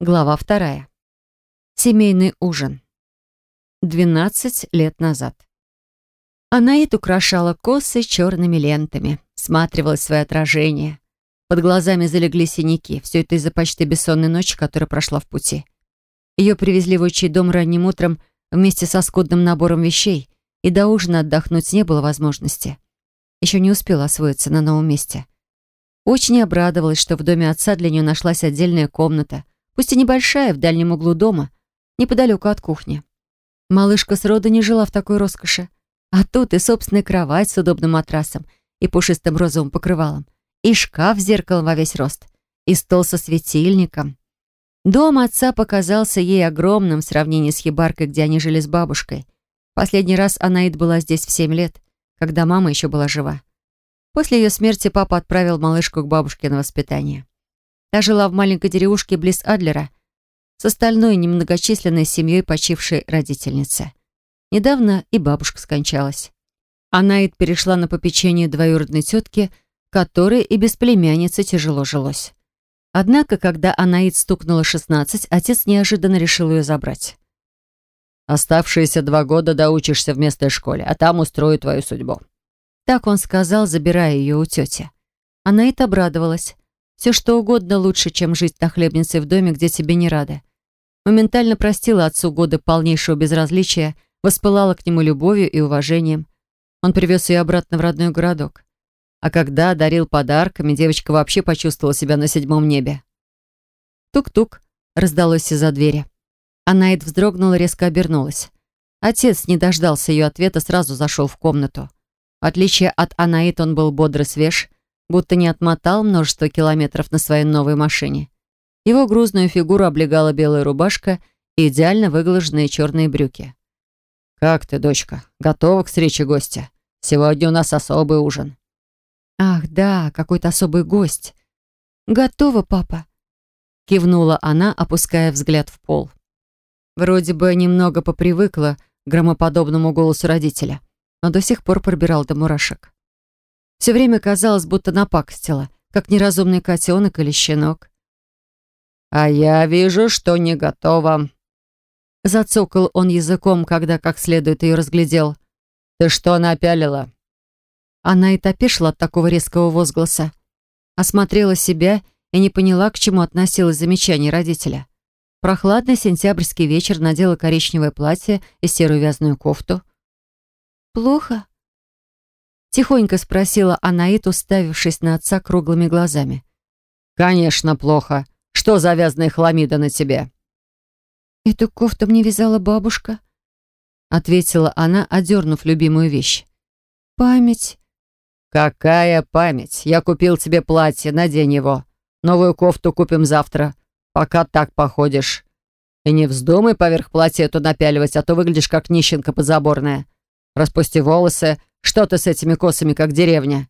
Глава вторая. Семейный ужин. 12 лет назад. Анаит украшала косы черными лентами, сматривалась в свое отражение. Под глазами залегли синяки. Все это из-за почти бессонной ночи, которая прошла в пути. Ее привезли в отчий дом ранним утром вместе со скудным набором вещей, и до ужина отдохнуть не было возможности. Еще не успела освоиться на новом месте. Очень обрадовалась, что в доме отца для нее нашлась отдельная комната — пусть и небольшая, в дальнем углу дома, неподалеку от кухни. Малышка с рода не жила в такой роскоши. А тут и собственная кровать с удобным матрасом, и пушистым розовым покрывалом, и шкаф с зеркалом во весь рост, и стол со светильником. Дом отца показался ей огромным в сравнении с хибаркой, где они жили с бабушкой. Последний раз Анаид была здесь в семь лет, когда мама еще была жива. После ее смерти папа отправил малышку к бабушке на воспитание. Та жила в маленькой деревушке близ Адлера с остальной немногочисленной семьей почившей родительницы. Недавно и бабушка скончалась. Анаид перешла на попечение двоюродной тетки, которой и без племянницы тяжело жилось. Однако, когда Анаид стукнула 16, отец неожиданно решил ее забрать. «Оставшиеся два года доучишься в местной школе, а там устрою твою судьбу». Так он сказал, забирая ее у тети. Анаид обрадовалась. Все что угодно лучше, чем жить на хлебнице в доме, где тебе не рады. Моментально простила отцу годы полнейшего безразличия, воспылала к нему любовью и уважением. Он привез ее обратно в родной городок. А когда дарил подарками, девочка вообще почувствовала себя на седьмом небе. Тук-тук раздалось из-за двери. Анаид вздрогнула, резко обернулась. Отец не дождался ее ответа, сразу зашел в комнату. В отличие от Анаид, он был бодро свеж, будто не отмотал множество километров на своей новой машине. Его грузную фигуру облегала белая рубашка и идеально выглаженные черные брюки. «Как ты, дочка? Готова к встрече гостя? Сегодня у нас особый ужин». «Ах, да, какой-то особый гость». «Готова, папа», — кивнула она, опуская взгляд в пол. Вроде бы немного попривыкла к громоподобному голосу родителя, но до сих пор пробирал до мурашек. Все время казалось, будто напакостила, как неразумный котенок или щенок. «А я вижу, что не готова». Зацокал он языком, когда как следует ее разглядел. «Ты что напялила?» Она и топешила от такого резкого возгласа. Осмотрела себя и не поняла, к чему относилось замечание родителя. Прохладный сентябрьский вечер надела коричневое платье и серую вязаную кофту. «Плохо?» Тихонько спросила Анаит, уставившись на отца круглыми глазами. «Конечно, плохо. Что за вязаная хламида на тебе?» «Эту кофту мне вязала бабушка», — ответила она, одернув любимую вещь. «Память». «Какая память? Я купил тебе платье, надень его. Новую кофту купим завтра, пока так походишь. И не вздумай поверх платья эту напяливать, а то выглядишь как нищенка подзаборная. Распусти волосы, что ты с этими косами, как деревня?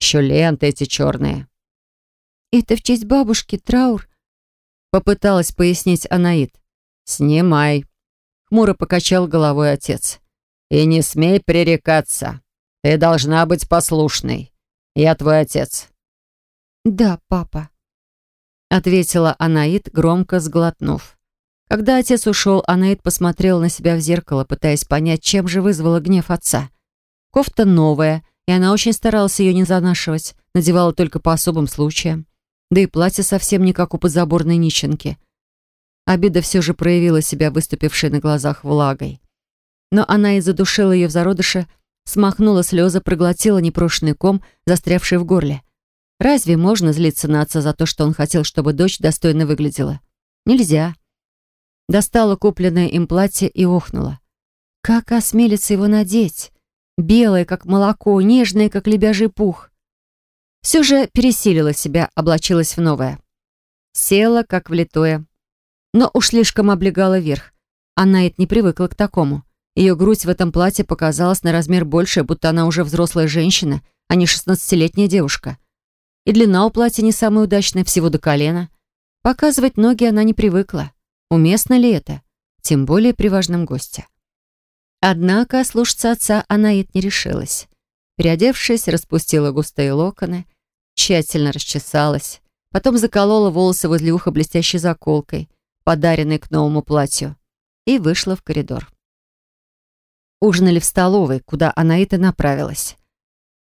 Еще ленты эти черные». «Это в честь бабушки, траур», — попыталась пояснить Анаит. «Снимай», — хмуро покачал головой отец. «И не смей пререкаться. Ты должна быть послушной. Я твой отец». «Да, папа», — ответила Анаит, громко сглотнув. Когда отец ушел, Анаит посмотрела на себя в зеркало, пытаясь понять, чем же вызвала гнев отца. Кофта новая, и она очень старалась ее не занашивать, надевала только по особым случаям. Да и платье совсем не как у подзаборной нищенки. Обида все же проявила себя, выступившей на глазах влагой. Но она и задушила ее в зародыше, смахнула слезы, проглотила непрошенный ком, застрявший в горле. Разве можно злиться на отца за то, что он хотел, чтобы дочь достойно выглядела? Нельзя. Достала купленное им платье и охнула. Как осмелится его надеть? белое, как молоко, нежное, как лебяжий пух. Все же пересилила себя, облачилась в новое. Села, как влитое. Но уж слишком облегала верх. Она это не привыкла к такому. Ее грудь в этом платье показалась на размер больше, будто она уже взрослая женщина, а не шестнадцатилетняя девушка. И длина у платья не самая удачная, всего до колена. Показывать ноги она не привыкла. Уместно ли это? Тем более при важном госте. Однако слушаться отца Анаит не решилась. Переодевшись, распустила густые локоны, тщательно расчесалась, потом заколола волосы возле уха блестящей заколкой, подаренный к новому платью, и вышла в коридор. Ужинали в столовой, куда Анаита направилась.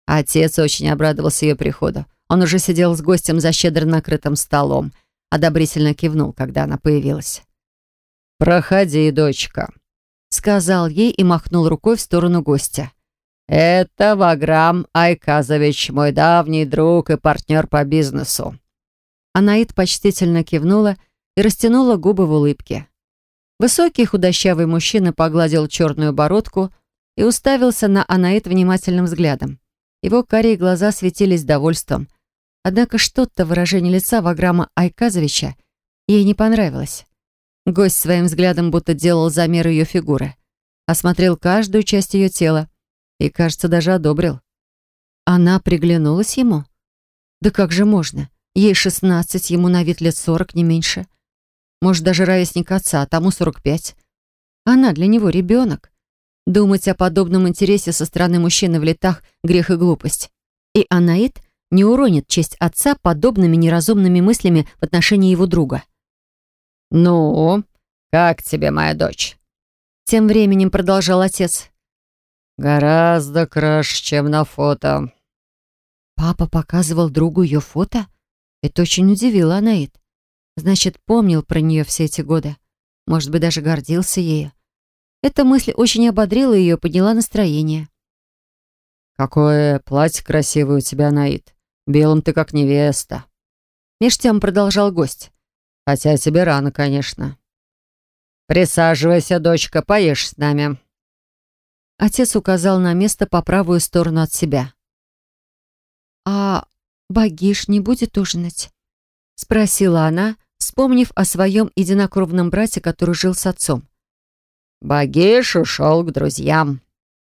Отец очень обрадовался ее приходу. Он уже сидел с гостем за щедро накрытым столом, одобрительно кивнул, когда она появилась. «Проходи, дочка», — сказал ей и махнул рукой в сторону гостя. «Это Ваграм Айказович, мой давний друг и партнер по бизнесу». Анаит почтительно кивнула и растянула губы в улыбке. Высокий худощавый мужчина погладил черную бородку и уставился на Анаит внимательным взглядом. Его карие глаза светились довольством. Однако что-то выражение лица Ваграма Айказовича ей не понравилось. Гость своим взглядом будто делал замер ее фигуры. Осмотрел каждую часть ее тела и, кажется, даже одобрил. Она приглянулась ему? Да как же можно? Ей шестнадцать, ему на вид лет сорок, не меньше. Может, даже ровесник отца, а тому сорок пять. Она для него ребенок. Думать о подобном интересе со стороны мужчины в летах — грех и глупость. И Анаит не уронит честь отца подобными неразумными мыслями в отношении его друга. «Ну, как тебе, моя дочь?» Тем временем продолжал отец. «Гораздо краше, чем на фото». Папа показывал другу ее фото? Это очень удивило Анаит. Значит, помнил про нее все эти годы. Может быть, даже гордился ею. Эта мысль очень ободрила ее подняла настроение. «Какое платье красивое у тебя, Наид. Белым ты как невеста». Меж тем продолжал гость. Хотя тебе рано, конечно. Присаживайся, дочка, поешь с нами. Отец указал на место по правую сторону от себя. «А Багиш не будет ужинать?» — спросила она, вспомнив о своем единокровном брате, который жил с отцом. «Багиш ушел к друзьям»,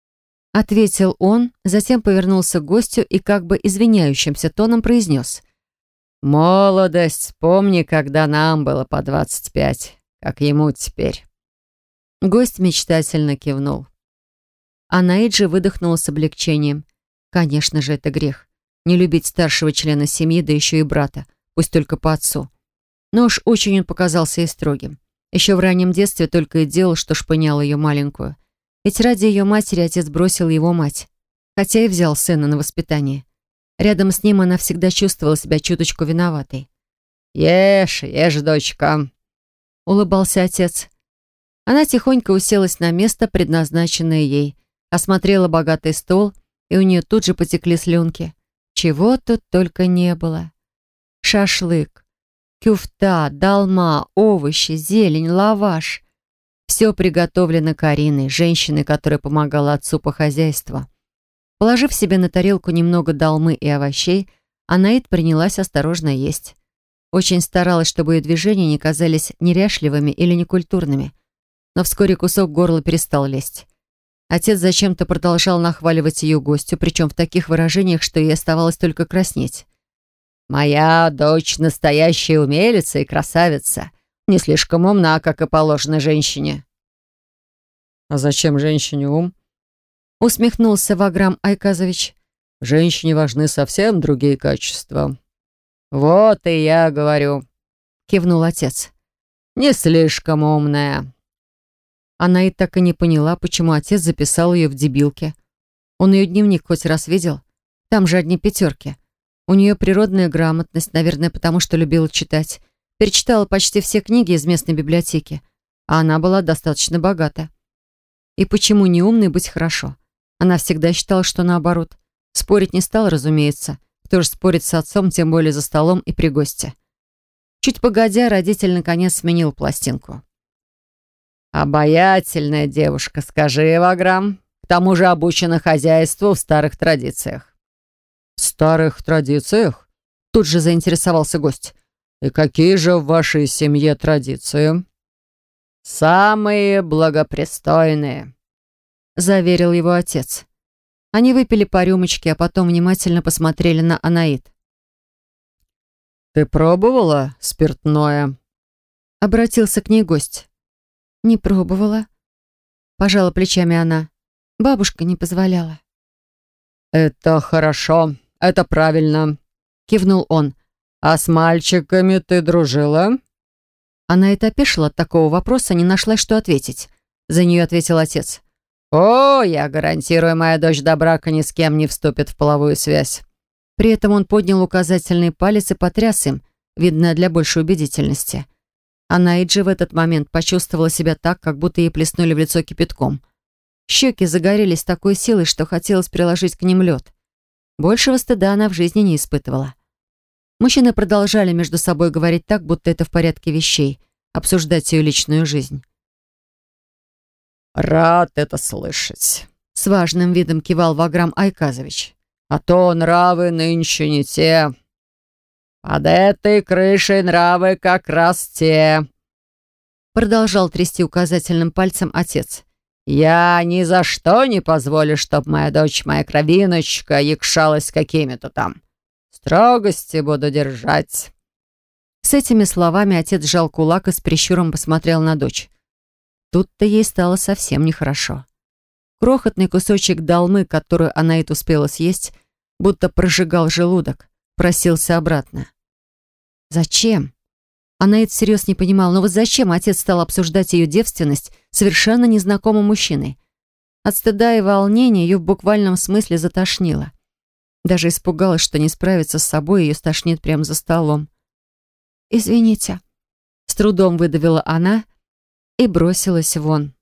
— ответил он, затем повернулся к гостю и как бы извиняющимся тоном произнес. Молодость, вспомни, когда нам было по двадцать пять, как ему теперь. Гость мечтательно кивнул. А Наиджи выдохнула с облегчением. Конечно же, это грех. Не любить старшего члена семьи, да еще и брата, пусть только по отцу. Но уж очень он показался ей строгим. Еще в раннем детстве только и делал, что шпынял ее маленькую. Ведь ради ее матери отец бросил его мать, хотя и взял сына на воспитание. Рядом с ним она всегда чувствовала себя чуточку виноватой. «Ешь, ешь, дочка», — улыбался отец. Она тихонько уселась на место, предназначенное ей, осмотрела богатый стол, и у нее тут же потекли слюнки. Чего тут только не было. Шашлык, кюфта, долма, овощи, зелень, лаваш. Все приготовлено Кариной, женщиной, которая помогала отцу по хозяйству. Положив себе на тарелку немного долмы и овощей, Анаит принялась осторожно есть. Очень старалась, чтобы ее движения не казались неряшливыми или некультурными. Но вскоре кусок горла перестал лезть. Отец зачем-то продолжал нахваливать ее гостю, причем в таких выражениях, что ей оставалось только краснеть. «Моя дочь настоящая умелица и красавица. Не слишком умна, как и положено женщине». «А зачем женщине ум?» Усмехнулся Ваграм Айказович. «Женщине важны совсем другие качества». «Вот и я говорю», — кивнул отец. «Не слишком умная». Она и так и не поняла, почему отец записал ее в дебилке. Он ее дневник хоть раз видел? Там же одни пятерки. У нее природная грамотность, наверное, потому что любила читать. Перечитала почти все книги из местной библиотеки. А она была достаточно богата. И почему не умной быть хорошо? Она всегда считала, что наоборот. Спорить не стала, разумеется. Кто же спорит с отцом, тем более за столом и при госте. Чуть погодя, родитель наконец сменил пластинку. «Обаятельная девушка, скажи, Ваграм. К тому же обучена хозяйству в старых традициях». «Старых традициях?» Тут же заинтересовался гость. «И какие же в вашей семье традиции?» «Самые благопристойные», заверил его отец. Они выпили по рюмочке, а потом внимательно посмотрели на Анаит. «Ты пробовала спиртное?» Обратился к ней гость. «Не пробовала». Пожала плечами она. Бабушка не позволяла. «Это хорошо, это правильно», — кивнул он. «А с мальчиками ты дружила?» Она и опешила от такого вопроса, не нашла, что ответить. За нее ответил отец. «О, я гарантирую, моя дочь до брака ни с кем не вступит в половую связь». При этом он поднял указательный палец и потряс им, видно, для большей убедительности. А Наиджи в этот момент почувствовала себя так, как будто ей плеснули в лицо кипятком. Щеки загорелись такой силой, что хотелось приложить к ним лед. Большего стыда она в жизни не испытывала. Мужчины продолжали между собой говорить так, будто это в порядке вещей, обсуждать ее личную жизнь. «Рад это слышать», — с важным видом кивал Ваграм Айказович. «А то нравы нынче не те. Под этой крышей нравы как раз те», — продолжал трясти указательным пальцем отец. «Я ни за что не позволю, чтобы моя дочь, моя кровиночка, якшалась какими-то там. Строгости буду держать». С этими словами отец сжал кулак и с прищуром посмотрел на дочь. Тут-то ей стало совсем нехорошо. Крохотный кусочек долмы, которую она и успела съесть, будто прожигал желудок, просился обратно. Зачем? Она это всерьез не понимала, но вот зачем отец стал обсуждать ее девственность совершенно незнакомым мужчиной? От стыда и волнения ее в буквальном смысле затошнило. Даже испугалась, что не справится с собой, ее стошнит прямо за столом. «Извините», — с трудом выдавила она и бросилась вон.